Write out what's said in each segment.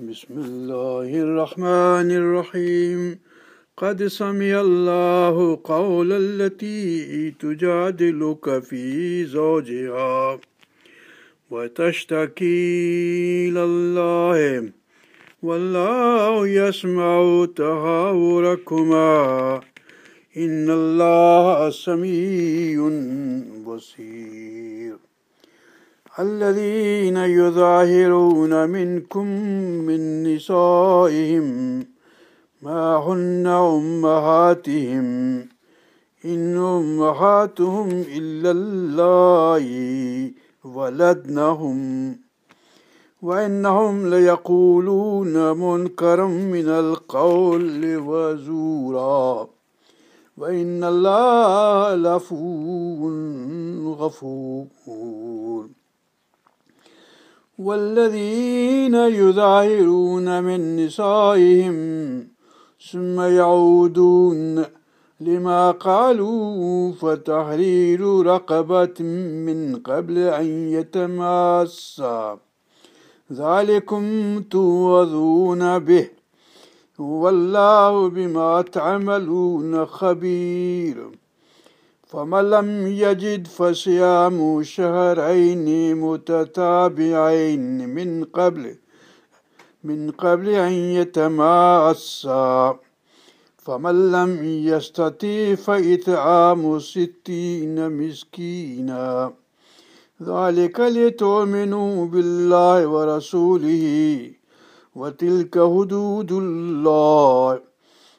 بسم الله الرحمن الرحيم قد سمع الله قول التي تجادلك في زوجها وتشتكي إلى الله والله يسمع تهاوركما إن الله سميع بصير الذين يظاهرون منكم من نسائهم ما هن أمهاتهم؟ إن أمهاتهم إلا الله ولدنهم. وإنهم ليقولون منكرا من القول وزورا. وإن الله لفو غفور. والذين يظاهرون من نسائهم ثم يعودون لما قالوا فتحرير رقبة من قبل أن يتماسا. ذلكم توعظون به. والله بما تعملون خبير. فمن لم يجد فصيام شهرين متتابعين من قبل من قبل أن يتماسا. فمن لم يستطيع فإطعام ستين مسكينا. ذلك لتؤمنوا بالله ورسوله وتلك حدود الله.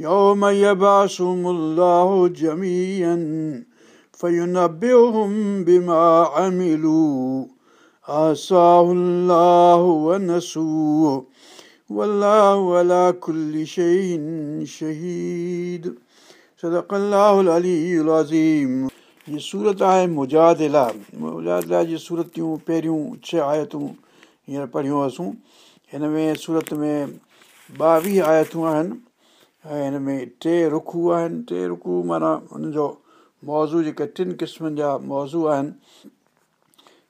يوم يبعثهم الله جميعا فينبئهم بما عملوا آساه الله ونسوه والله على كل شيء شهيد صدق الله العلي العظيم हीअ सूरत आहे मुजादिला मुजादिला जी सूरतियूं पहिरियूं छह आयतूं हींअर पढ़ियूं हुअसूं हिन में सूरत में ॿावीह आयतूं आहिनि ۽ هن ۾ ٽي رکو آهن ٽي رکو معنيٰ هنن جو موضوع جيڪي ٽن قسمن جا موضوع آهن.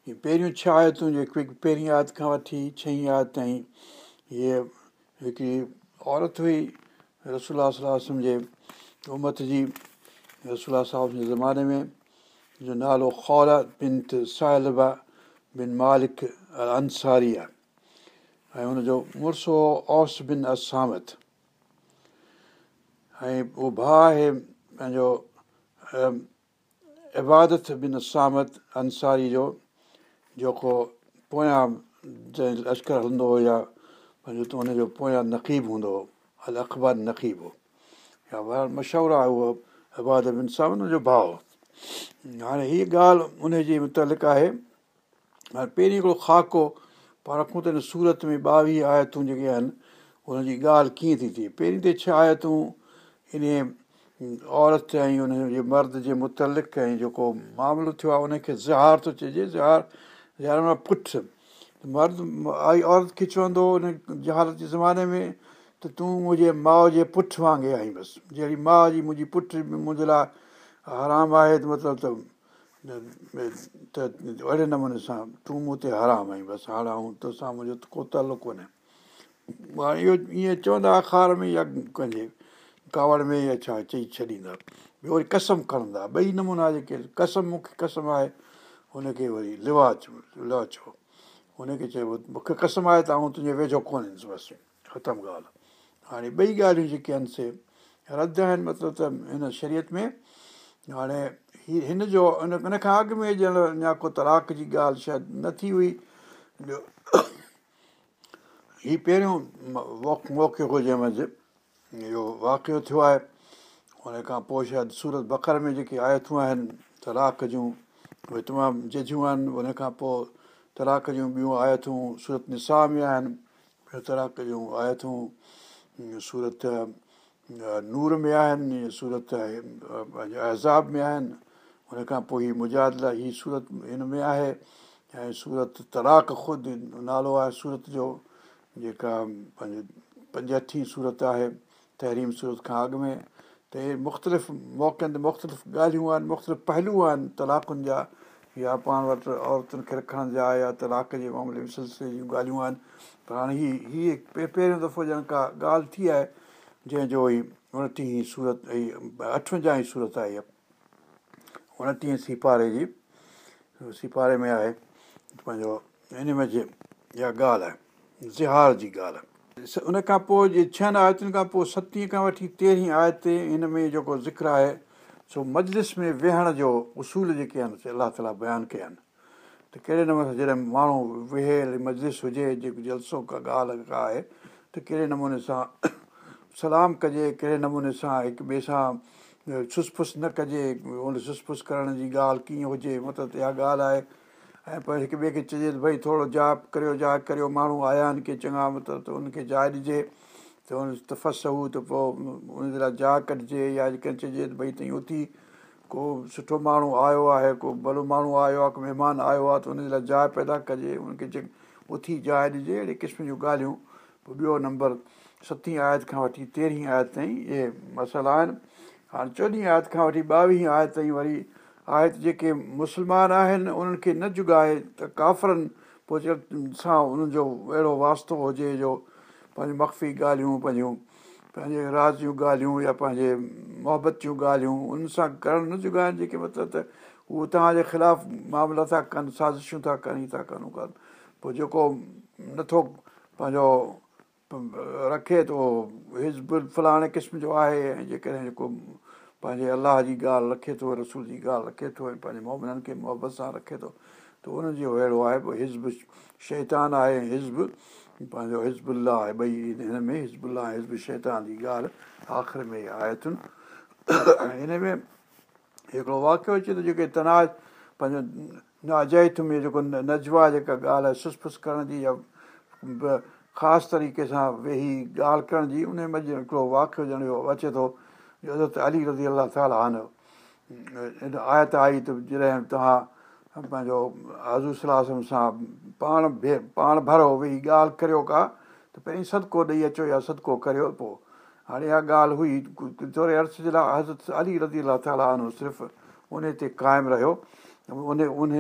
هيءَ پهريون ڇهه آيتون جيڪي پهرين آيت کان وٺي ڇهين آيت تائين هيءَ هڪڙي عورت هئي رسولا صلاح جي امت جي رسولا صاحب جي زماني ۾ جو نالو خورا بن صاحبه بن مالڪ انساري آهي. ۽ هن جو مڙس اوس بن اسامت ۽ اهو ڀاءُ آهي پنهنجو عبادت بن اسامت انساري جو جيڪو پويان جنهن لشڪر هلندو هو يا پنهنجو ته هن جو پويان نقيب هوندو هو ال اخبار نقيب هو. يا مشهور آهي اهو عبادت بن سامت هن جو ڀاءُ. هاڻي هيءَ ڳالهه ان جي متالق آهي. هاڻي پهرين هڪڙو خاڪو پاڻ رکون ته هن سورت ۾ ٻاويهه آيتون جيڪي آهن هن جي ڳالهه ڪيئن ٿي ٿئي؟ پهرين ته ڇهه آيتون ان عورت ۽ هن جي مرد جي مطلق ۽ جيڪو معاملو ٿيو آهي ان کي زهار ٿو چئجي زهار زهار معنيٰ پٺ مرد آئي عورت کي چوندو هن جي زماني ۾ ته تون منهنجي ماءُ جي پٺ وانگر آهين بس جهڙي ماءُ جي منهنجي پٺ منهنجي لاءِ حرام آهي ته مطلب ته اهڙي نموني سان تون مون تي حرام آهين بس هاڻي ۽ تو سان منهنجو ڪو تعلق ڪونهي اهو ائين چوندا اکار ۾ يا ڪنهن جي ڪاوڙ ۾ يا ڇا چئي ڇڏيندا. ٻيو وري قسم کڻندا. ٻئي نمونا جيڪي قسم مون کي قسم آهي هن کي وري لواج لوا چئو. هن کي چئبو مون کي قسم آهي ته آئون تنهنجي ويجهو ڪونه ايندس بس. ختم ڳالهه. هاڻي ٻئي ڳالهيون جيڪي آهن سي رد آهن مطلب ته هن شرييت ۾. هاڻي هي هن جو هن کان اڳ ۾ ڄڻ اڃا ڪو تلاڪ جي ڳالهه شايد نه ٿي هئي. هيءُ پهريون موقعو هو جنهن مهل اهو واقعو ٿيو آهي. هن کان پوءِ شايد سورت بڪر ۾ جيڪي آيتون آهن تلاڪ جون اهي تمام ججيون آهن. ان کان پوءِ تلاڪ جون ٻيون آيتون سورت نسا ۾ آهن. ٻيو تلاڪ جون آيتون سورت نور ۾ آهن سورت اهزاب ۾ آهن. هن کان پوءِ هيءَ مجادلا هيءَ سورت هن ۾ آهي. ۽ سورت تلاڪ خود نالو آهي سورت جو جيڪا پنهنجي پنجهٺي سورت آهي تهريم سورت کان اڳ ۾ ته مختلف موقعن تي مختلف ڳالهيون آهن مختلف پهلو آهن تلاڪن جا يا پاڻ وٽ عورتن کي رکڻ جا يا تلاڪ جي معاملي ۾ سلسلي جون ڳالهيون آهن پر هاڻي هيءَ هيءَ پهريون دفعو ڄڻ ڪا ڳالهه ٿي آهي جنهن جو ئي اڻٽيهه سورت اٺونجاهه سورت آهي اها اڻٽيهه سپاري جي سپاري ۾ آهي پنهنجو هن ۾ جي اها ڳالهه آهي زهار جي ڳالهه آهي ان کان پوءِ جي ڇهن آيتن کان پوءِ ستين کان وٺي تيرهين آيت هن ۾ جيڪو ذڪر آهي سو مجلس ۾ ويهڻ جو اصول جيڪي آهن الله تالا بيان ڪيا آهن. ته ڪهڙي نموني سان جڏهن ماڻهو ويهي مجلس هجي جيڪو جلسو ڪا ڳالهه ڪا آهي ته ڪهڙي نموني سان سلام ڪجي ڪهڙي نموني سان هڪ ٻئي سان سس فس نه ڪجي ان سس فس ڪرڻ جي ڳالهه ڪيئن هجي مطلب اها ڳالهه آهي ۽ پر هڪ ٻئي کي چئجي ته ڀئي ٿورو جاپ ڪريو جاپ ڪريو ماڻهو آيا آهن ڪي چڱا مطلب ته ان کي جاءِ ڏجي. ته ان تفس هو ته پوءِ ان جي لاءِ جاءِ ڪڍجي يا ڪنهن چئجي ته ڀئي ٿئي اٿي ڪو سٺو ماڻهو آيو آهي ڪو ڀلو ماڻهو آيو آهي ڪو مهمان آيو آهي ته ان جي لاءِ جاءِ پيدا ڪجي ان کي اٿي جاءِ ڏجي اهڙي قسم جون ڳالهيون. پوءِ ٻيو نمبر ستين آيت کان وٺي تيرهين آيت تائين اهي مصالحا آهن. هاڻي چوڏهين آيت کان وٺي ٻاويهه آيت تائين وري آيت جيڪي مسلمان آهن انهن کي نه جگائي ته ڪافرن پوءِ سان انهن جو اهڙو واستو هجي جو پنهنجي مخفي ڳالهيون پنهنجون پنهنجي راج جون ڳالهيون يا پنهنجي محبت جون ڳالهيون انهن سان ڪرڻ نه جگائن جيڪي مطلب ته اهي توهان جي خلاف معاملا ٿا ڪن سازشون ٿا ڪن ٿا ڪن ڪن پوءِ جيڪو نٿو پنهنجو رکي ٿو هز فلاڻي قسم جو آهي ۽ جيڪڏهن جيڪو پنهنجي الله جي ڳالهه رکي ٿو رسول جي ڳالهه رکي ٿو ۽ پنهنجي موهنن کي محبت سان رکي ٿو ته ان جو اهڙو آهي ڀئي حزب شيطان آهي حزب پنهنجو هزبلا آهي ٻئي هن ۾ هزبلا حزب شيطان جي ڳالهه آخر ۾ آيتن هن ۾ هڪڙو واقعو اچي ٿو جيڪي تناز پنهنجو ناجائٿ ۾ جيڪو نجوا جيڪا ڳالهه آهي سس فس ڪرڻ جي يا خاص طريقي سان ويهي ڳالهه ڪرڻ جي ان ۾ هڪڙو واقعو ڄڻ اچي ٿو حضرت علي رزي الله تالا آن آيت آئي ته جڏهن توهان پنهنجو هزو صلاح سان پاڻ ڀي پاڻ ڀرو ويهي ڳالهه ڪريو ڪا ته پهرين سدڪو ڏيئي اچو يا سدڪو ڪريو پوءِ هاڻي اها ڳالهه هئي ٿوري ارس جي لاءِ حضرت علي رزي الا تالا آنو صرف ان تي قائم رهيو ان ان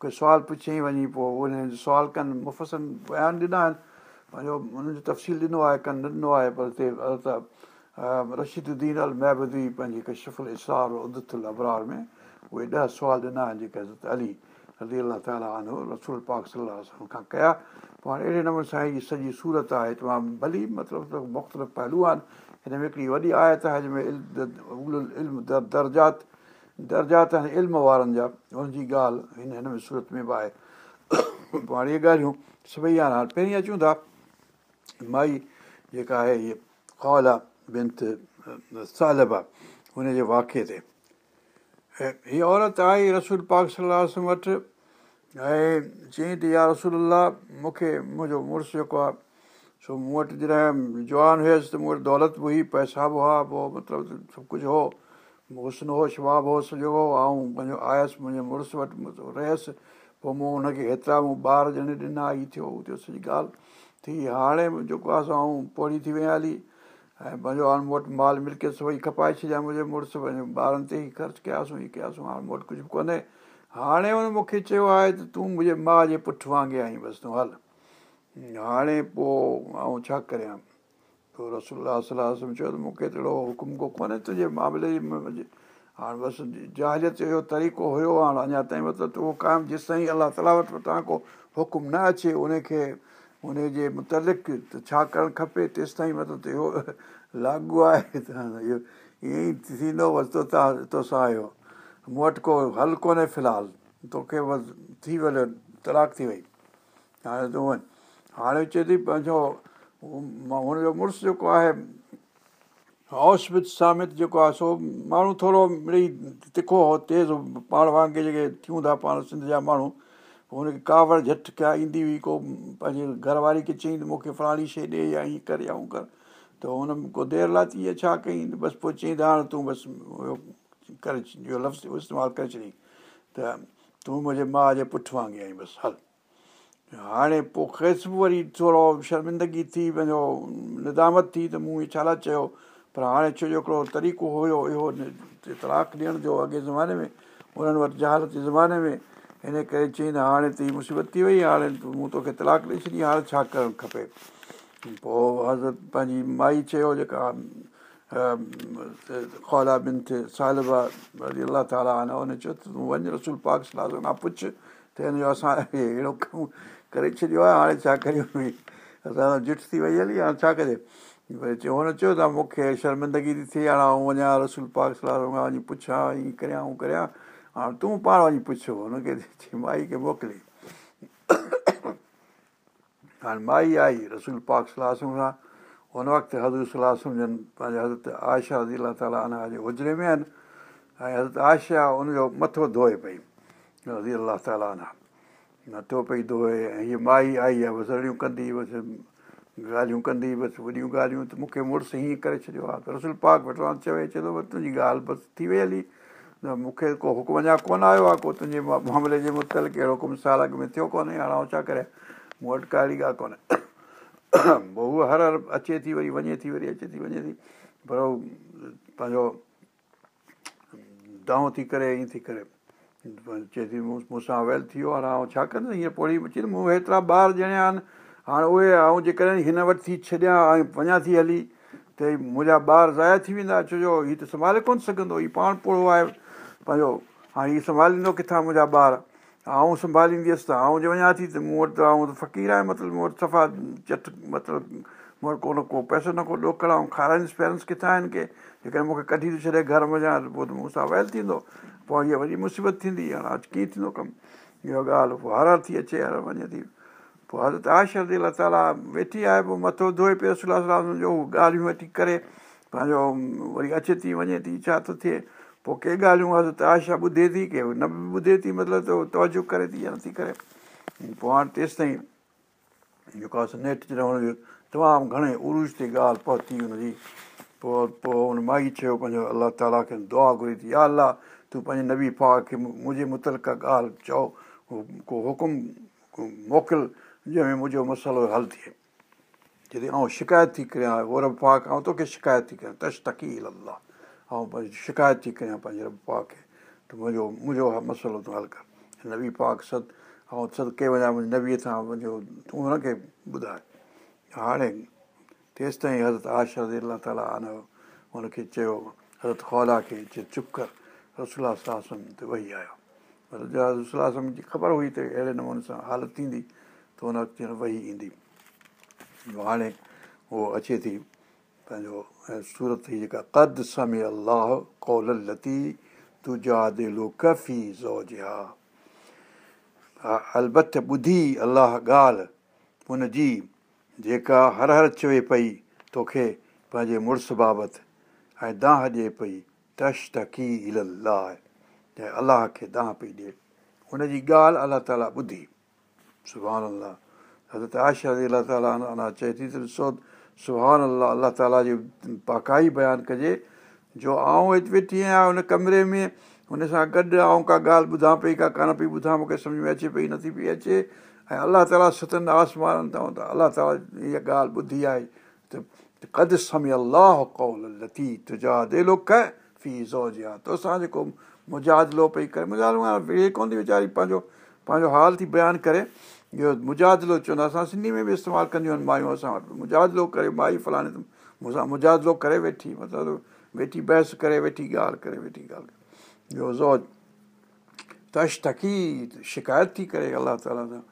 ڪوئي سوال پڇيئين وڃي پوءِ ان سوال ڪن مفسن بيان ڏنا آهن پنهنجو انهن جو تفصيل ڏنو آهي ڪن نه ڏنو آهي پر هتي رشيددين ال مهبودي پنهنجي هڪ شفل اسار ادتل ابرار ۾ اهي ڏهه سوال ڏنا آهن جيڪي حضرت علي رزي الا تالا آنو رسول پاڪ صلاح کان ڪيا پوءِ هاڻي اهڙي نموني سان هيءَ سڄي سورت آهي تمام ڀلي مطلب مختلف پهلو آهن هن ۾ هڪڙي وڏي آيت آهي جنهن ۾ علم درجات درجات آهن علم وارن جا هن جي ڳالهه هن هن ۾ سورت ۾ به آهي پوءِ هاڻي اهي ڳالهيون سڀئي آهن هاڻي پهرين اچون ٿا مائي جيڪا آهي اها ڪال آهي سالب آهي هن جي واقع تي هيءَ عورت آئي رسول پاڪ وٽ ۽ چئي ته يا رسول مون کي منهنجو مڙس جيڪو آهي سو مون وٽ جڏهن جوان هيس ته مون وٽ دولت به هئي پئسا به هئا پوءِ مطلب سڀ ڪجهه هو هسن هو شباب هو سڄو هو ۽ پنهنجو آيس منهنجي مڙس وٽ رهيس پوءِ مون هن کي هيترا مون ٻار ڄڻي ڏنا هيءَ ٿيو هو ٿيو سڄي ڳالهه ٿي هاڻي جيڪو آهي ۽ پوڙي ٿي ويا هلي ۽ پنهنجو هاڻي مون وٽ مال ملڪيت سڀئي کپائي ڇڏيا منهنجي مڙس پنهنجي ٻارن تي ئي خرچ ڪياسين ڪياسين هاڻي مون وٽ ڪجهه به ڪونهي. هاڻي هن مون کي چيو آهي ته تون منهنجي ماءُ جي پٺ وانگر آهين بس تون هل. هاڻي پوءِ آئون ڇا ڪريان؟ پوءِ رسولا چيو ته مون کي اهڙو حڪم ڪو ڪونهي تنهنجي معاملي جي هاڻي بس جهاليت جو طريقو هيو هاڻي اڃا تائين مطلب اهو قائم جيس تائين الله تالا وٽ توهان ڪو حڪم نه اچي ان کي ان جي مطلق ته ڇا ڪرڻ کپي تيس تائين مطلب اهو لاڳو آهي ته اهو ائين ئي ٿيندو تو سان آيو. مون وٽ ڪو هل ڪونهي في الحال. توکي بس ٿي ويو تلاڪ ٿي وئي. هاڻي تون وڃ. هاڻي چئي ٿي پنهنجو هن جو مڙس جيڪو آهي اوسمت سامت جيڪو آهي سو ماڻهو ٿورو مڙئي تکو هو تيز پاڻ وانگر جيڪي ٿيون ٿا پاڻ سنڌ جا ماڻهو هن کي ڪاوڙ جهٽ ڪيا ايندي هئي ڪو پنهنجي گهرواري کي چئي مون کي فلاڻي شيءِ ڏي يا هيئن ڪر يا هو ڪر. ته هن ڪو دير لاءِ اها ڇا ڪئي بس پوءِ چئي ته هاڻي تون بس ڪري اهو لفظ استعمال ڪري ڇڏي ته تون منهنجي ماءُ جي پٺ وانگر آهين بس هل. هاڻي پوءِ کيس به وري ٿورو شرمندگي ٿي پنهنجو ندامت ٿي ته مون اهو ڇا لاءِ چيو؟ پر هاڻي ڇو جو هڪڙو طريقو هيو اهو تلاڪ ڏيڻ جو اڳي زماني ۾ انهن وٽ جهالت جي زماني ۾ هن ڪري چئي ته هاڻي ته هيءَ مصيبت ٿي وئي هاڻي مون توکي تلاڪ ڏيئي ڇڏي هاڻي ڇا ڪرڻ کپي پوءِ حضرت پنهنجي مائي چيو جيڪا خولا بن ٿئي صاحبه وري الله تالا هن چيو ته تون وڃ رسول پاڪ صلاح کان پڇ ته هن جو اسان اهڙو ڪم ڪري ڇڏيو آهي هاڻي ڇا ڪريون اسان جهٺ ٿي وئي هلي هاڻي ڇا ڪجي وري چيو هن چيو ته مون کي شرمندگي ٿي ٿئي هاڻي آئون وڃان رسول پاڪ صلاح کان وڃي پڇان هيئن ڪريان هو ڪريان هاڻي تون پاڻ وڃي پڇو هن کي مائي کي موڪلي. هاڻي مائي آئي رسول پاڪ صلاح سان هن وقت حضرت صلاح سمجهن پنهنجي حضرت آيشا رزي الا تالا انا جي هجري ۾ آهن ۽ حضرت آيشا هن جو مٿو ڌوئي پئي رزي الله تالا انا مٿو پئي ڌوئي ۽ هيءَ مائي آئي آهي ڪندي بس ڳالهيون ڪندي بس وڏيون ڳالهيون ته مون کي مڙس هيئن ڪري ڇڏيو آهي. ته رسول پاڪ آهي چوي چئي ٿو تنهنجي ڳالهه بس ٿي وئي هلي مون کي ڪو حڪم اڃا ڪونه آيو آهي ڪو تنهنجي معاملي جي متل حڪم سالڪ ۾ ٿيو ڪونهي هاڻي آئون ڇا ڪري مون وٽ ڪا اهڙي ڳالهه ڪونهي پوءِ اها هر هر اچي ٿي وري وڃي ٿي وري اچي ٿي وڃي ٿي پر پنهنجو دائون ٿي ڪري ائين ٿي ڪري چئي ٿي مون سان ويل ٿي ويو هاڻي آئون ڇا ڪندس هيئن پوڙي اچي مون هيترا ٻار ڄڻيا آهن هاڻي اهي ۽ جيڪڏهن هن وٽ ٿي ڇڏيان ۽ وڃان ٿي هلي ته منهنجا ٻار زايا ٿي ويندا ڇو جو هيءَ ته سنڀالي ڪونه سگهندو هيءَ پاڻ پوڙو آهي پنهنجو هاڻي هيءَ سنڀاليندو ڪٿان منهنجا ٻار؟ آئون سنڀاليندس ته آئون جي وڃان ٿي ته مون وٽ ته آئون ته فقير آهي مطلب مون وٽ صفا چٽ مطلب مون وٽ ڪونه ڪو پئسو نه ڪو ڏوڪڙ ۽ کارائيندس پيئاريندس ڪٿان آهن ڪي؟ جيڪڏهن مون کي ڪڍي ٿو ڇڏي گهر ۾ وڃان ته پوءِ ته مون سان ويل ٿيندو. پوءِ هيءَ وري مصيبت ٿيندي هاڻي اڄ ڪيئن ٿيندو ڪم؟ اها ڳالهه پوءِ هر هر ٿي اچي هر وڃي ٿي. پوءِ حضرت آشر الا تالا ويٺي آهي پوءِ مٿو ڌوئي پيو صلاح جو ڳالهيون ويٺي ڪري پنهنجو وري اچي ٿي وڃي ٿي ڇا ٿو ٿئي پوءِ ڪي ڳالهيون حضرت آشا ٻڌي ٿي ڪي؟ نه به ٻڌي ٿي مطلب ته توجو ڪري ٿي يا نٿي ڪري. پوءِ هاڻي تيس تائين جيڪو آهي نيٽ جڏهن هن جو تمام گهڻي عروج تي ڳالهه پهتي هن جي پوءِ پوءِ هن مائي چيو پنهنجو الله تالا کي دعا گهري ٿي يا الله تون پنهنجي نبي پا کي منهنجي مطلق ڳالهه چئو ڪو حڪم موڪل جنهن ۾ منهنجو مصالحو هل ٿئي. جڏهن آئون شڪايت ٿي ڪريان گور پاڪ ۽ توکي شڪايت ٿي ڪيان تش تڪي الله ۽ شڪايت ٿي ڪيان پنهنجي رب پاڪ کي ته منهنجو منهنجو مصالحو تون هل ڪر. نبي پاڪ سد ۽ صدقي وڃان منهنجي نبيءَ سان منهنجو تون هن کي ٻڌائي. هاڻي تيس تائين حضرت آشا الله تالا آن هن کي چيو حضرت خولا کي چئي چپ ڪر تي ويهي آيو. رسولا جي خبر هئي ته اهڙي نموني سان حالت ٿيندي ته هن وقت ويهي ايندي. هاڻي اهو اچي ٿي پنهنجو ۽ سورت جيڪا ڪد سمي الله ڪول لتي تجا دلو ڪفي زوجا ها البت ٻڌي الله ڳالهه هن جي جيڪا هر هر چوي پئي توکي پنهنجي مڙس بابت ۽ دانهه ڏئي پئي تش تڪي ال ۽ الله کي دانهه پئي ڏئي. هن جي ڳالهه الله تالا ٻڌي. سڀاڻي الله حضرت آشا الله تالا چئي ٿي ته ڏسو سڀاڻي الله الله تالا جي پاڪائي بيان ڪجي. جو آئون هتي ويٺي آهيان هن ڪمري ۾ هن سان گڏ آئون ڪا ڳالهه ٻڌان پئي ڪا ڪانه پئي ٻڌان مون کي سمجهه ۾ اچي پئي نٿي پئي اچي. ۽ الله تالا ستن آسمانن اٿئون ته الله تالا اها ڳالهه ٻڌي آهي ته ڪد سمي الله ڪول لتي تنهنجا دلو ڪ في زوج آهي تو سان جيڪو مجادلو پئي ڪري مجادلو ويهي ڪونه ٿي ويچاري پنهنجو پنهنجو حال ٿي بيان ڪري اهو مجادلو چوندا اسان سنڌي ۾ به استعمال ڪنديون آهن مايون اسان وٽ. مجادلو ڪري مائي فلاڻي مون سان مجادلو ڪري ويٺي مطلب ويٺي بحث ڪري ويٺي ڳالهه ڪري ويٺي ڳالهه ٻيو زوج تش تڪي شڪايت ٿي ڪري الله تالا سان.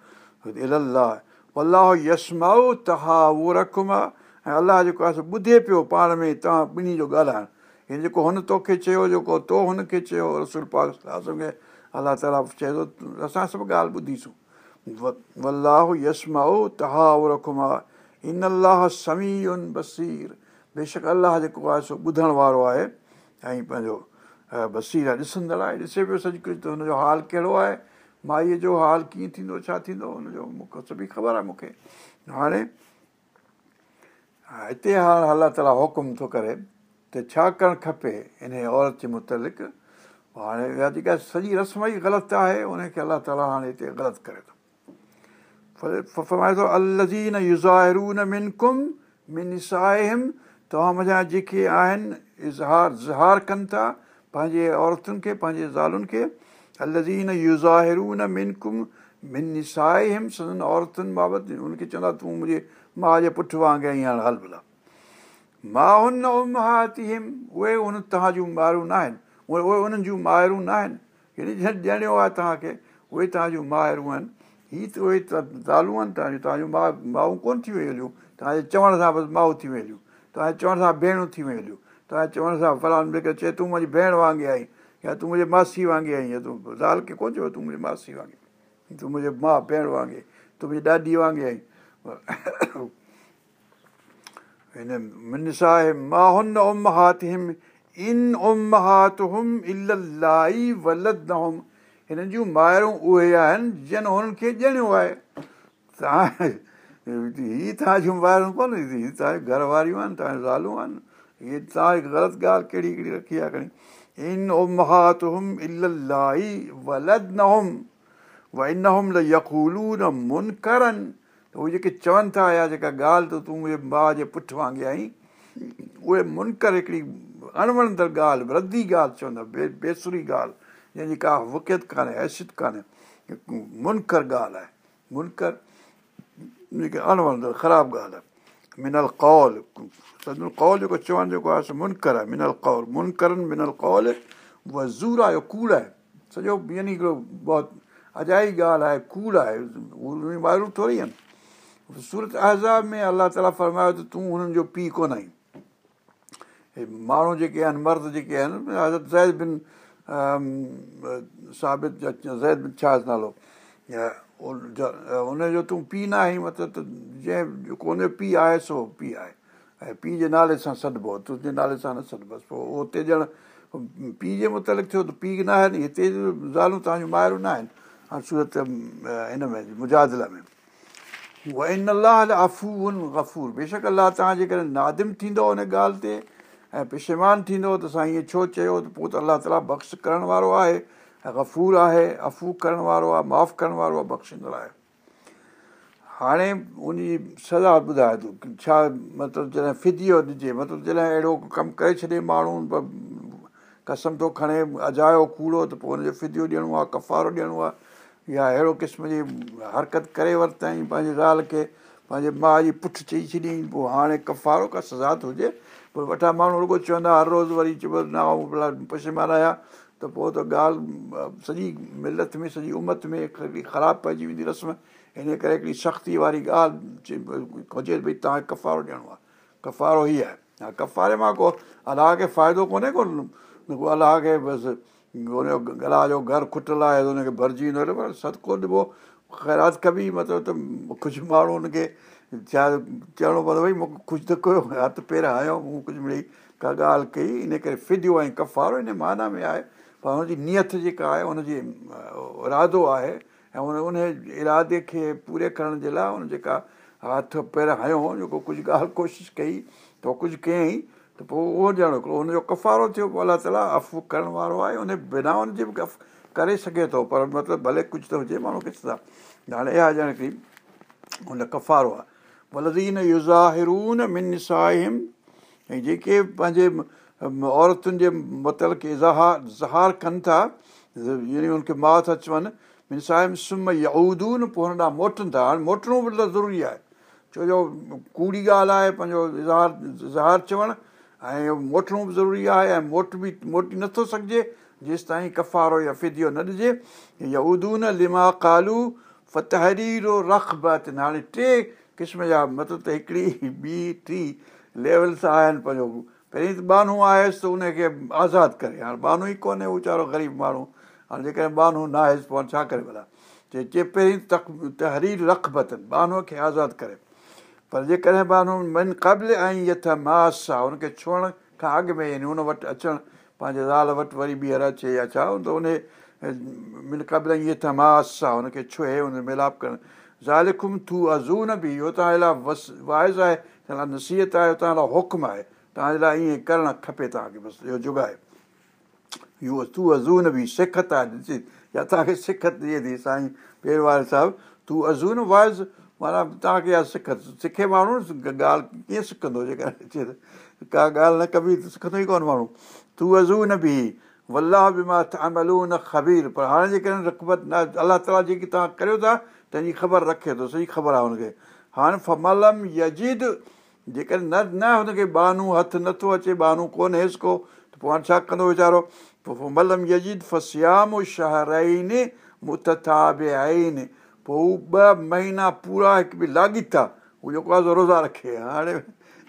الله الله يشمائو توهان اهو رکم ۽ الله جيڪو آهي ٻڌي پيو پاڻ ۾ توهان ٻنهي جو ڳالهائڻ. هيءَ جيڪو هن توکي چيو جيڪو تو هن کي چيو رسول پاڪ الله تالا چئي ٿو اسان سڀ ڳالهه ٻڌيسون ولاهه يشمائو توهان رکما ان الله سمي بسير بيشڪ الله جيڪو آهي سو ٻڌڻ وارو آهي ۽ پنهنجو بسير آهي ڏسندڙ آهي ڏسي پيو سڄي ڪجهه ته هن جو حال ڪهڙو آهي مائيءَ جو حال ڪيئن ٿيندو ڇا ٿيندو هن جو مون کي سڀئي خبر آهي مون کي هاڻي هتي هاڻي الله تالا حڪم ٿو ڪري ته ڇا ڪرڻ کپي ان عورت جي مطلق هاڻي جيڪا سڄي رسم ئي غلط آهي ان کي الله تالا هاڻي هتي غلط ڪري ٿو توهان منهنجا جيڪي آهن اظهار زهار ڪن ٿا پنهنجي عورتن کي پنهنجي زالن کي الزين يزاهرون منڪم من ساهم سدن عورتن بابت ان کي چوندا تون منهنجي ماءُ جي پٺ وانگر هينئر هل ڀلا مان هن امهاتي هم اهي ان توهان جون مارون نه آهن اهي اهي انهن جون ماهرون نه آهن ڄڻيو آهي توهان کي اهي توهان جون ماهرون آهن هيءَ ته اهي زالون آهن ماءُ ڪونه ٿي ويون هليون توهان جي چوڻ سان بس ماءُ ٿي ويون توهان جي چوڻ سان ڀيڻون ٿي ويون هليون توهان جي چوڻ سان چئي تون منهنجي ڀيڻ وانگر آئي يا تون منهنجي ماسي وانگر آئي يا تون زال کي ڪونه چيو تون منهنجي ماسي وانگر تون منهنجي ماءُ ڀيڻ وانگر تون منهنجي ڏاڏي وانگر آئي هن منسا مان هن امهات هم ان امهات هم الائي ولد هم هنن جون مائرون اهي آهن جن هنن کي ڄڻيو آهي. توهان هيءَ توهان جون مائرون ڪونه توهان جي گهر واريون آهن توهان جون زالون آهن. غلط ڳالهه ڪهڙي ڪهڙي رکي آهي کڻي؟ ان امهات هم الائي ولد نه هم و ان هم ل يڪولو نه من ڪرن اهي جيڪي چون ٿا يا جيڪا ڳالهه ته تون منهنجي ماءُ جي پٺ وانگر آئي. اهي منڪر هڪڙي اڻوڻندڙ ڳالهه ردي ڳالهه چوندا بي بيسري ڳالهه جنهن جي ڪا وڪيت ڪانهي حيثيت ڪانهي منڪر ڳالهه آهي منڪر جيڪي اڻوڻندڙ خراب ڳالهه آهي منل ڪول ڪول جيڪو چوڻ جيڪو آهي منڪر آهي منل ڪول منڪرن منل ڪول اها زور آهي ڪوڙ آهي سڄو يعني هڪڙو بهت اجائي ڳالهه آهي ڪوڙ آهي اهي ٻاهرون ٿوري آهن سورت اهزاب ۾ الله تالا فرمايو ته تون هنن جو پيءُ ڪونه آئي ماڻهو جيڪي آهن مرد جيڪي آهن حضرت زيد بن ثابت زيد ڇا نالو ان جو تون پيءُ نه آهين مطلب ته جنهن هن جو پيءُ آهي سو پيءُ آهي ۽ پيءُ جي نالي سان سڏبو تنهنجي نالي سان نه سڏبوس پوءِ هتي ڄڻ پيءُ جي متالق ٿيو ته پيءُ نه آهن هتي زالون توهان جون مائرون نه آهن هاڻي سورت هن ۾ مجادلا ۾ اها ان الله افو گفور بيشڪ الله توهان جي ڪري نادم ٿيندو ان ڳالهه تي ۽ پيشيمان ٿيندو ته اسان ائين ڇو چيو؟ ته پوءِ ته الله تالا بخش ڪرڻ وارو آهي گفور آهي افو ڪرڻ وارو آهي معاف ڪرڻ وارو آهي بخشيندڙ آهي. هاڻي ان جي سزا ٻڌائي ٿو ڇا مطلب جڏهن فديو ڏجي مطلب جڏهن اهڙو ڪم ڪري ڇڏي ماڻهو قسم ٿو کڻي اجايو ڪوڙو ته پوءِ هن جو فديو ڏيڻو آهي ڪفارو ڏيڻو آهي يا اهڙو قسم جي حرڪت ڪري ورتئي پنهنجي زال کي پنهنجي ماءُ جي پٺ چئي ڇڏيئين پوءِ هاڻي ڪفارو ڪا سزا ٿو هجي پوءِ وٺان ماڻهو رڳو چوندا هر روز وري چئبو نه ڀلا آيا ته پوءِ ته ڳالهه سڄي ملت ۾ سڄي امت ۾ هڪڙي خراب پئجي ويندي رسم. ان ڪري هڪڙي سختي واري ڳالهه هجي ڀئي توهان کي ڪفارو ڏيڻو آهي. ڪفارو ئي آهي. ها ڪفاري مان ڪو الله کي فائدو ڪونهي ڪو الله کي بس هن جو گلا جو گهر کٽيل آهي ته هن کي ڀرجي ويندو پر سدڪو ڏبو خيرات ڪبي مطلب ته ڪجهه ماڻهو هن کي ڇا چوڻو پوندو ڀئي مون کي ڪجهه ته ڪيو هٿ پير هيو مون ڪجهه مڙئي ڪا ڳالهه ڪئي ان ڪري فديو ۽ ڪفارو هن معنيٰ ۾ آهي پر هن جي نيت جيڪا آهي هن جي ارادو آهي ۽ ان ارادي کي پوري ڪرڻ جي لاءِ هن جيڪا هٿ پير هيو جيڪو ڪجهه ڳالهه ڪوشش ڪئي ته ڪجهه ڪيئين ته پوءِ اهو ڄڻ هڪڙو هن جو ڪفارو ٿيو پوءِ الله تالا افو ڪرڻ وارو آهي ان بنا هن جي به ڪري سگهي ٿو پر مطلب ڀلي ڪجهه ته هجي ماڻهو ڪٿي ٿا هاڻي اها ڄڻ هڪڙي هن ڪفارو آهي ولزين يزاهرون من ساهم ۽ جيڪي پنهنجي عورتن جي مطلق اظهار زهار ڪن ٿا يعني هن کي ماءُ ٿا چون من ساهم سم يئودون پوءِ هن ڏانهن موٽن ٿا. هاڻي موٽڻو به ضروري آهي. ڇو جو ڪوڙي ڳالهه آهي پنهنجو اظهار زهار چوڻ ۽ موٽڻو به ضروري آهي ۽ موٽ به موٽي نٿو سگهجي جيس تائين ڪفارو يا فديو نه ڏجي. يا ادون لما ڪالو فتهريرو رک هاڻي ٽي قسم جا مطلب ته هڪڙي ٻي ٽي ليولس آهن پنهنجو. پهرين ته بانو آيس ته ان کي آزاد ڪري. هاڻي بانو ئي ڪونهي ويچارو غريب ماڻهو. هاڻي جيڪڏهن بانو نه آيس پوءِ ڇا ڪري ڀلا؟ چئي چئي پهرين تڪ تحرير رک بتن بانوءَ کي آزاد ڪري. پر جيڪڏهن بانو من قبل ۽ يوٿ ماس آهي هن کي ڇئڻ کان اڳ ۾ يعني هن وٽ اچڻ پنهنجي زال وٽ وري ٻيهر اچي يا ڇا ته ان من قبل يوٿ ماس آهي هن کي ڇئي هن ملاپ ڪرڻ زالکم ٿو ازو نه به اهو توهان لاءِ وس وائيز آهي لاءِ نصيحت آهي توهان لاءِ حڪم آهي توهان جي لاءِ ائين ڪرڻ کپي توهان کي بس اهو جگائي اهو تون ازون به سخت آهي ڏسي يا توهان کي سخت ڏئي ٿي سائين پير واري صاحب تون ازون وائيز معنيٰ توهان کي اها سخت سکي ماڻهو ڳالهه ڪيئن سکندو ته ڪا ڳالهه نه ڪبي ته سکندو ئي ڪونه ماڻهو تون ازون به ولاهه به مان املو نه خبير پر هاڻي جيڪڏهن رقبت نه الله تالا جيڪي توهان ڪريو ٿا تنهنجي خبر رکي ٿو صحيح خبر آهي هن کي هاڻي فملم يجيد جيڪڏهن نه نه هن کي بانو هٿ نٿو اچي بانو ڪونهي ڪو ته پوءِ هاڻي ڇا ڪندو ويچارو پوءِ ملم يجيد فسيام شهرائن متابي آهن پوءِ هو ٻه مهينا پورا هڪ به لاڳيتا هو جيڪو آهي روزا رکي هاڻي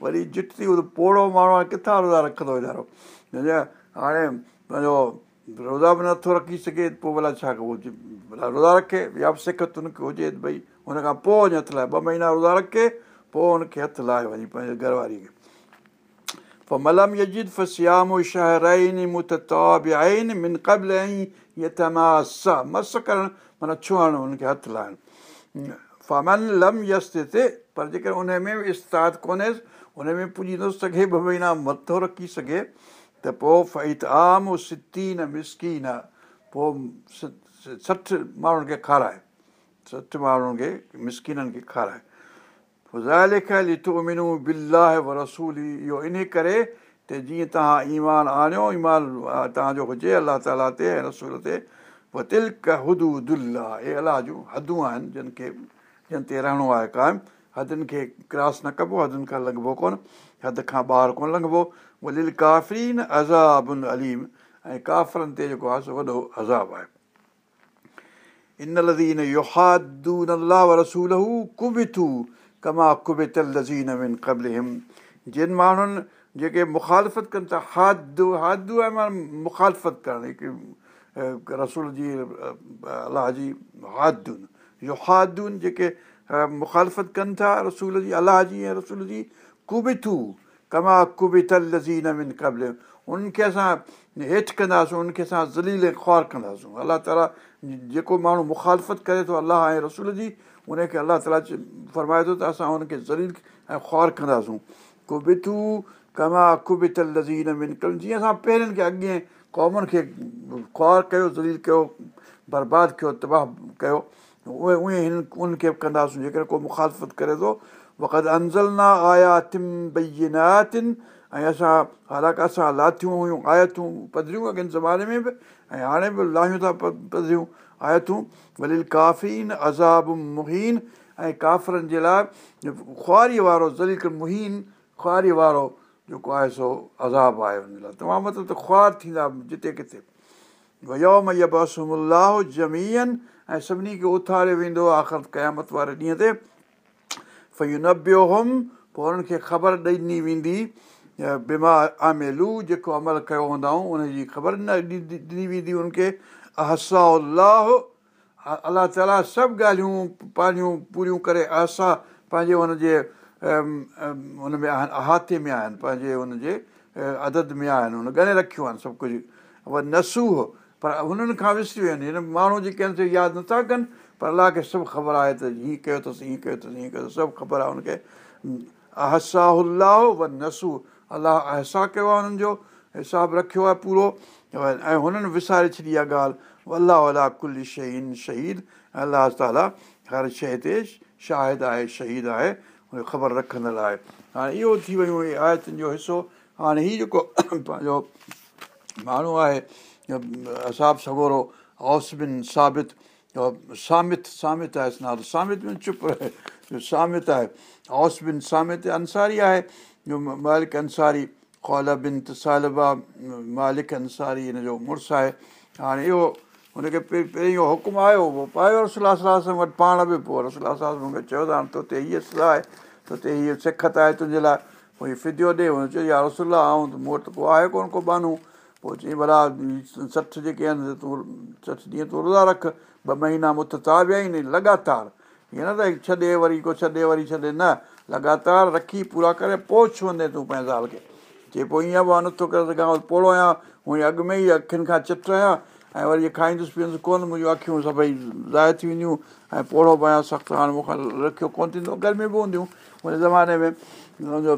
وري جت ٿي پوڙو ماڻهو هاڻي ڪٿان روزا رکندو ويچارو هاڻي پنهنجو روزا به نٿو رکي سگهي پوءِ ڀلا ڇا ڪبو؟ ڀلا روزا رکي يا به سخت هن کي هجي ڀئي هن کان پوءِ وڃي هٿ لاءِ. ٻه مهينا روزا رکي پوءِ هن کي هٿ لاهي وڃي پنهنجي گهرواري کي. پوءِ ملم يجيد فسيام شهرائن آهن من قبل ۽ مس ڪرڻ معنيٰ ڇهڻ هن کي هٿ لاهڻ يس تي پر جيڪر ان ۾ به استاد ڪونهيس هن ۾ پڄي نٿو سگهي ٻه مهينا مٿو رکي سگهي ته پوءِ فيت عام ستي نه مسڪي نه پوءِ سٺ ماڻهن کي کارائي سٺ ماڻهن کي مسڪنن کي کارائي بلاهه و رسولي اهو ان ڪري ته جيئن توهان ايمان آڻيو ايمان توهان جو هجي الله تالا تي ۽ رسول تي الله جون هدون آهن جن کي جن تي رهڻو آهي قائم حدن کي ڪراس نه ڪبو حدن کان لنگهبو ڪونه حد کان ٻاهر ڪونه لنگهبو لل ڪافرين ازابن اليم ۽ ڪافرن تي جيڪو آهي وڏو عذاب آهي ان لزين يهادون الله رسول ڪبٿو ڪما ڪبت لزين من قبل هم جن ماڻهن جيڪي مکالفت ڪن ٿا مکالفت ڪرڻ هڪ رسول جي الله جي مکالفت ڪن ٿا رسول جي الله جي ۽ رسول جي ڪبٿو ڪما ڪبت لزين من قبل انهن کي اسان هيٺ ڪنداسين ان کي اسان ذليل ۽ خوار ڪنداسين الله تالا جيڪو ماڻهو مکالفت ڪري ٿو الله ۽ رسول جي ان کي الله تالا فرمائي ٿو ته اسان هن کي ذليل ۽ خوار ڪنداسون ڪبٿو ڪما ڪبت لزين من قبل جيئن اسان پهريون کي اڳي قومن کي خوار ڪيو ذليل ڪيو برباد ڪيو تباهه ڪيو اهي اهي هن ان کي به ڪنداسين جيڪر ڪو مکالفت ڪري ٿو وقت انزل نه آيا تم بيناتن ۽ اسان حالانڪه اسان لاٿيون هيون آيتون پڌريون اڳي زماني ۾ به ۽ هاڻي به لاهيون ٿا پڌريون آيتون وليل ڪافين عذاب مهين ۽ ڪافرن جي لاءِ خواريءَ وارو ذليل مهين خواريءَ وارو جيڪو آهي سو عذاب آهي هن لاءِ تمام مطلب ته خوار ٿيندا جتي ڪٿي ويوم يبسملاهه جميئن ۽ سڀني کي اٿاريو ويندو آخر قيامت واري ڏينهن تي فيو نه هئم پوءِ هنن کي خبر ڏني ويندي بيما آميلو جيڪو عمل ڪيو هوندائون ان جي خبر نه ڏني ويندي هن کي اهسا الله الله تالا سڀ ڳالهيون پنهنجيون پوريون ڪري اهسا پنهنجي هن جي هن ۾ آهن احاطي ۾ آهن پنهنجي هن جي عدد ۾ آهن هن ڳڻي رکيون آهن سڀ ڪجهه اها نسوهه پر هنن کان وسري ويا آهن هن ماڻهو جيڪي آهن سي ياد نٿا ڪن پر الله کي سڀ خبر آهي ته هيئن ڪيو اٿس هيئن ڪيو اٿس هيئن ڪيو اٿس سڀ خبر آهي هن کي اهسا الاهه و نسوهه الله اهسا ڪيو آهي هنن جو حساب رکيو آهي پورو. ۽ هنن وساري ڇڏي آهي ڳالهه. الله الله ڪل شهين شهيد. الله تالا هر شيءِ تي شاهد آهي شهيد آهي هن خبر رکندڙ آهي. هاڻي اهو ٿي ويون آيتن جو حصو هاڻي هيءُ جيڪو پنهنجو ماڻهو آهي اساب سگورو اوس بن ثابت سامت سامت آهي نالو سامت ۾ چپ رهي سامت آهي اوس بن سامت انساري آهي مالڪ انساري خول بن سالبا مالڪ انساري هن جو مڙس آهي هاڻي اهو هن کي پهرين اهو حڪم آيو پوءِ پايو رسولا صلاح وٽ پاڻ به پوءِ رسولا مون کي چيو ته هاڻي طوطي هيءَ صلاح آهي طوطي هيءَ سخت آهي تنهنجي لاءِ پوءِ فديو ڏي هن چيو يار رسولا ۽ ته مون وٽ پوءِ آهي ڪونه ڪو بانو پوءِ چئي ڀلا سٺ جيڪي آهن تون سٺ ڏينهن تون روزا رک ٻه مهينا مت ٿا ويا آهن لڳاتار هيئن نه ته ڇڏي وري ڪو ڇڏي وري ڇڏي نه لڳاتار رکي پورا ڪري پوءِ ڇهندي تون پنهنجي زال کي. چئي پوءِ ائين به نٿو ڪري سگهان پوڙو آهيان هونئن اڳ ۾ ئي اکين کان چٽ آهيان ۽ وري اهي کائيندس پيئندس ڪونه منهنجون اکيون سڀئي زاهه ٿي وينديون ۽ پوڙو به آهيان سخت هاڻي مون کان رکيو ڪونه ٿيندو گرمي به هونديون هن زماني ۾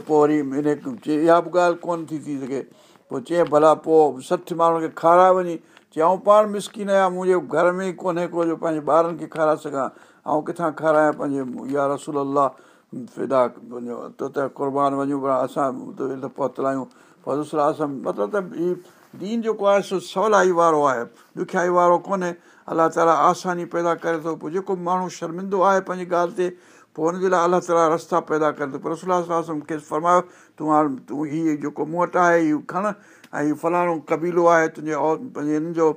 پوءِ وري ان اها به ڳالهه ڪونه ٿي ٿي سگهي پوءِ چئي ڀلا پوءِ سٺ ماڻهن کي کارائي وڃي چيئون پاڻ مسڪن آهيان منهنجي گهر ۾ ئي ڪونهي ڪو جو پنهنجي ٻارن کي کارائي سگهان ۽ ڪٿان کارايان پنهنجي يا رسول الله فدا وڃو ته ته قربان وڃون پيا اسان پهتلايون مطلب ته هيءُ دين جيڪو آهي سو سولائي وارو آهي ڏکيائي وارو ڪونهي الله تالا آساني پيدا ڪري ٿو پوءِ جيڪو ماڻهو شرمندو آهي پنهنجي ڳالهه تي پوءِ هن جي لاءِ الله تالا رستا پيدا ڪري ٿو پر رسول کي فرمايو تون هاڻي تون هيءَ جيڪو مون وٽ آهي اهو کڻ ۽ هيءُ فلاڻو ڪبيلو آهي تنهنجي پنهنجي هن جو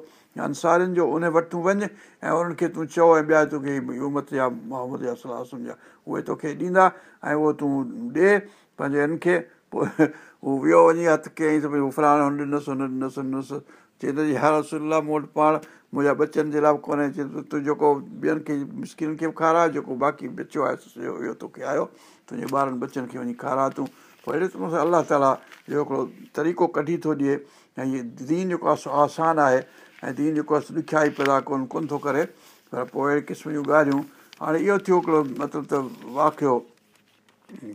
انسارين جو ان وٽ تون وڃ ۽ انهن کي تون چئو ۽ ٻيا توکي امت يا محمد يا صلاح سمجهان. اهي توکي ڏيندا ۽ اهو تون ڏي پنهنجي هن کي پوءِ هو ويو وڃي هٿ ڪيئين ته هو فلاڻو ڏنس هن ڏنس ڏنس. چئي ته هر رسولا مون وٽ پاڻ منهنجا بچن جي لاءِ به ڪونهي. چئي ته جيڪو ٻين کي مشڪلن کي به کارائي جيڪو باقي بچيو آهي توکي آيو. تنهنجي ٻارن بچن کي وڃي کارائي تون پوءِ اهڙي طرح سان الله تالا اهو هڪڙو طريقو ڪڍي ٿو ڏئي ۽ هيءَ دين جيڪو آهي سو آسان آهي ۽ دين جيڪو آهي ڏکيائي پيدا ڪونه ڪونه ٿو ڪري. پر پوءِ اهڙي قسم جون ڳالهيون هاڻي اهو ٿيو هڪڙو مطلب ته واقعو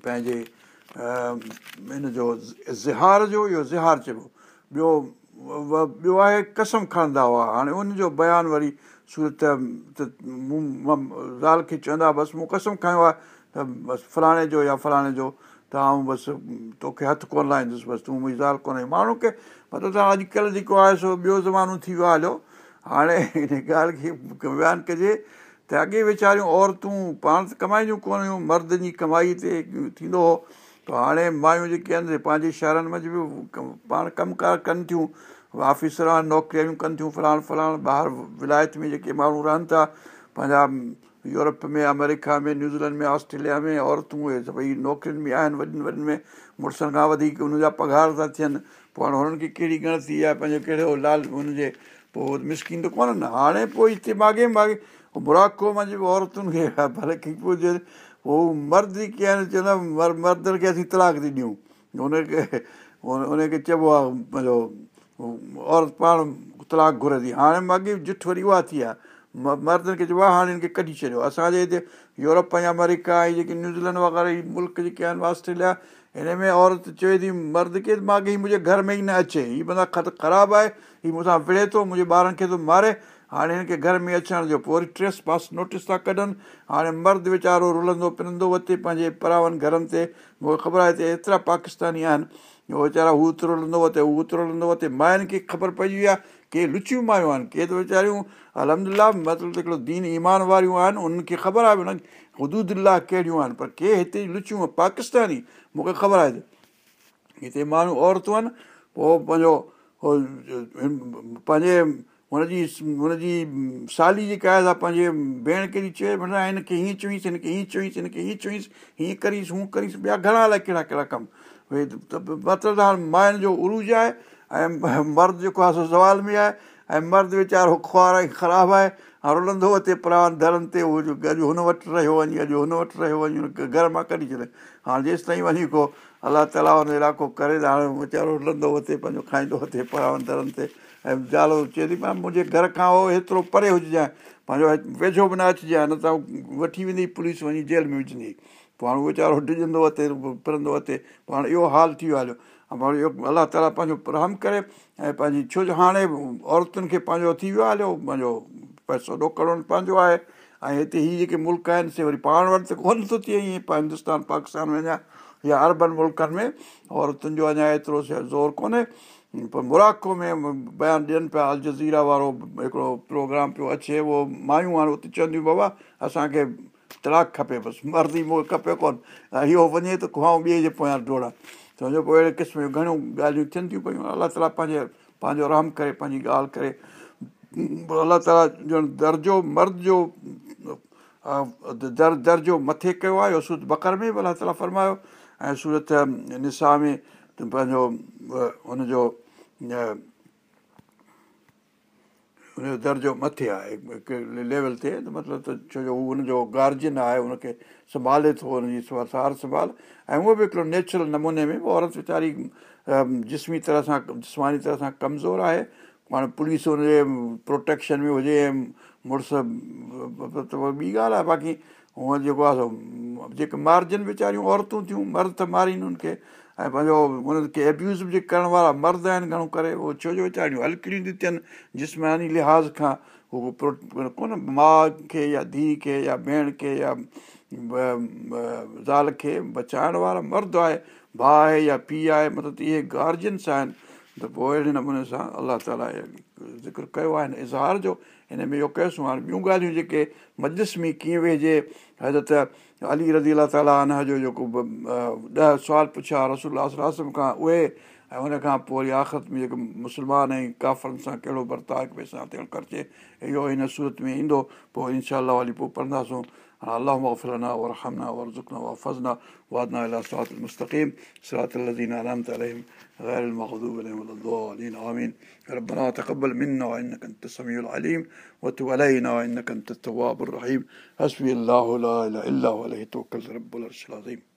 پنهنجي هن جو زهار جو اهو زهار چئبو. ٻيو ٻيو آهي قسم کڻندا هئا. هاڻي ان جو بيان وري سورت ته مون زال کي چوندا بس مون قسم کيو آهي ته بس فلاڻي جو يا فلاڻي جو ته آئون بس توکي هٿ ڪونه لاهيندس بس تون منهنجي زال ڪونهي ماڻهو کي مطلب اڄڪلهه جيڪو آهي سو ٻيو زمانو ٿي ويو آهي هليو هاڻي هن ڳالهه کي بيان ڪجي ته اڳي ويچاريون عورتون پاڻ ته ڪمائينديون ڪونه هيون مرد جي ڪمائي تي ٿيندو هو. ته هاڻي مايون جيڪي آهن پنهنجي شهرن ۾ به پاڻ ڪم ڪار ڪن ٿيون آفيسر نوڪريون ڪن ٿيون فلاڻ فلاڻ ٻاهر ولايت ۾ جيڪي ماڻهو رهن ٿا پنهنجا يورپ ۾ آمريڪا ۾ نيوزيلينڊ ۾ آسٽريليا ۾ عورتون اهي سڀئي نوڪرين ۾ آهن وڏين وڏين ۾. مڙسن کان وڌيڪ ان جا پگهار ٿا ٿين. پوءِ هاڻي هنن کي ڪهڙي گڻتي آهي؟ پنهنجو ڪهڙو لال هن جي پوءِ مسڪن ته ڪونهن هاڻي پوءِ هتي ماڳي ماڳي براڪو مان جيڪو عورتن کي ڀلي پوءِ پوءِ مرد ئي ڪيئن چوندا مر مردن کي اسين تلاڪ ٿي ڏيون. هن کي هن کي چئبو آهي پنهنجو عورت پاڻ تلاڪ گهري ٿي. هاڻي ماڳي جٺ وري اها ٿي آهي مردن کي چئبو آهي هاڻي هن کي ڪڍي ڇڏيو. اسان جي هتي يورپ ۽ آمريڪا ۽ جيڪي نيوزيلينڊ وغيره ملڪ جيڪي آهن آسٽريليا هن ۾ عورت چوي ٿي مرد کي ماڳي ئي منهنجي گهر ۾ ئي نه اچي. هيءَ معنيٰ خط خراب آهي. هيءَ مون سان وڙهي ٿو منهنجي ٻارن کي ٿو ماري. هاڻي هن کي گهر ۾ اچڻ جو پوءِ وري ٽريس پاس نوٽيس ٿا ڪڍن. هاڻي مرد ويچارو رلندو پنندو وتي پنهنجي پراون گهرن تي. مون کي خبر آهي هتي ايترا پاڪستاني آهن. ويچارا هو ترلندو وتي هو ترلندو وتي ماين کي خبر پئجي وئي آهي ڪي لچيون مايون آهن ڪي ته ويچاريون الهمدلا مطلب ته هڪڙو دين ايمان واريون آهن انهن کي خبر آهي ڀئي هدودلا ڪهڙيون آهن پر ڪي هتي لچيون پاڪستاني مون کي خبر آهي هتي ماڻهو عورتون آهن پوءِ پنهنجو پنهنجي هن جي هن جي سالي جيڪا آهي پنهنجي ڀيڻ کي چئي معنيٰ هن کي هيئن چوئيس هن کي هيئن چوئيس هن کي هيئن چوئيس هيئن ڪريس هونئن ڪريس ٻيا گهڻا الائي ڪهڙا ڪهڙا ڪم. ڀئي هاڻي مائن جو عروج آهي ۽ مرد جيڪو آهي سو سوال ۾ آهي ۽ مرد ويچارو کئار ۽ خراب آهي ۽ رلندو اچي پراڻ درن تي اهو اڄ هن وٽ رهيو وڃي اڄ هن وٽ رهيو وڃي گهر مان ڪڍي ڇڏي. هاڻي جيس تائين وڃي ڪو الله تالا هن علائقو ڪري ته هاڻي ويچارو رلندو اچي پنهنجو کائيندو اچي پراڻ درن تي. ۽ زال چئي ٿي مان منهنجي گهر کان اهو ايترو پري هججانئ پنهنجو ويجهو به نه اچجانءِ نه ته وٺي ويندي پوليس وڃي جيل ۾ وجهندي. پوءِ هاڻي ويچارو ڊڄندو اچي ڦرندو اچي پوءِ هاڻي اهو حال ٿي ويو هليو اهو الله تالا پنهنجو رحم ڪري ۽ پنهنجي ڇو جو هاڻي عورتن کي پنهنجو ٿي ويو آهي هليو پنهنجو پئسو ڏوڪڙو پنهنجو آهي ۽ هتي هيءَ جيڪي ملڪ آهن سي وري پاڻ وٽ ته ڪونه ٿو ٿئي ائين هندستان پاڪستان ۾ اڃا يا اربن ملڪن ۾ عورتن جو اڃا ايترو زور ڪونهي پر مراڪو ۾ بيان ڏين پيا ال جزيره وارو هڪڙو پروگرام پيو اچي اهو مايون هاڻي اتي چونديون بابا اسان کي تلاڪ کپي بس مون کي کپي ڪونه اهو وڃي ته کئائون ٻئي جي پويان ڊوڙا سمجهو پوءِ اهڙي قسم جون گهڻيون ڳالهيون ٿين ٿيون پيون. الله تالا پنهنجي پنهنجو رحم ڪري پنهنجي ڳالهه ڪري. الله تالا ڄڻ درجو مرد جو در درجو مٿي ڪيو آهي. سورت بڪر ۾ به الله تالا فرمايو. ۽ سورت نسا ۾ پنهنجو هن جو هن جو درجو مٿي آهي ليول تي ته مطلب ته ڇو جو هو هن جو گارجين آهي هن کي سنڀالي ٿو هن جي سار سنڀال ۽ اهو به هڪڙو نيچرل نموني ۾ عورت ويچاري جسمي طرح سان جسماني طرح سان ڪمزور آهي پاڻ پوليس هن جي پروٽيڪشن ۾ هجي مڙس ته ٻي ڳالهه آهي باقي هونئن جيڪو آهي سو جيڪي مارجن ويچاريون عورتون ٿيون مرد مارين ان کي ۽ پنهنجو انهن کي ايبيوز به ڪرڻ وارا مرد آهن گهڻو ڪري اهو ڇو جو ويچاريون هلڪڙيون ٿي ٿين جسماني لحاظ کان اهو ڪونه ماءُ کي يا ڌيءُ کي يا ڀيڻ کي يا زال کي بچائڻ وارا مرد آهي ڀاءُ آهي يا پيءُ آهي مطلب اهي گارجينس آهن ته پوءِ اهڙي نموني سان الله تالا ذڪر ڪيو آهي اظهار جو هن ۾ اهو ڪيوسين هاڻي ٻيون ڳالهيون جيڪي مجلس ۾ ڪيئن ويهجي حضرت अली रज़ी अला ताला अन जो जेको ॾह सुवाल पुछिया रसूल आसम खां उहे ऐं हुन खां पोइ वरी आख़िर में जेको मुस्लमान ऐं काफ़रनि सां कहिड़ो बर्ताव ॿिए सां थियणु करजे इहो हिन सूरत में ईंदो पोइ इनशा वरी पोइ पढ़ंदासूं اللهم اغفر لنا وارحمنا وارزقنا واحفظنا وهدنا الى صراط المستقيم صراط الذين انعمت عليهم غير المغضوب عليهم ولا الضالين. آمين. ربنا تقبل منا وإنك أنت السميع العليم وتب علينا وإنك أنت التواب الرحيم. حسبي الله لا إله إلا هو عليه توكلت رب العرش العظيم.